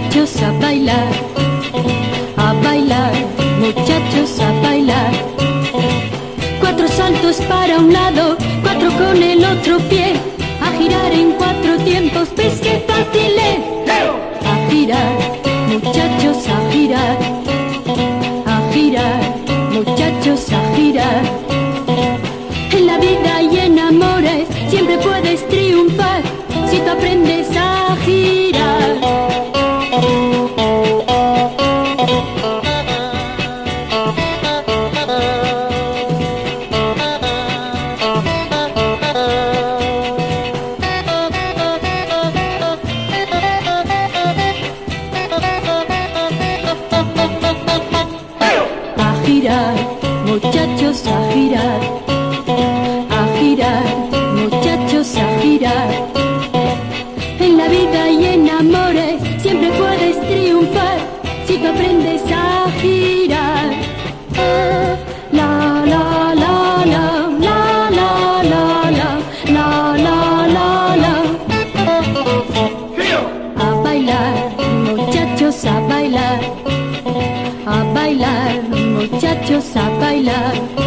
muchachos a bailar, a bailar, muchachos a bailar. Cuatro saltos para un lado, cuatro con el otro pie, a girar en cuatro tiempos, ves que fácil es. A girar, muchachos a girar, a girar, muchachos a girar. girar, muchachos a girar, a girar, muchachos a girar. En la vida y en amores siempre puedes triunfar si tú aprendes a girar. Ah, la la la la. a bailar, muchachos a bailar. A bailar, muchachos, a bailar.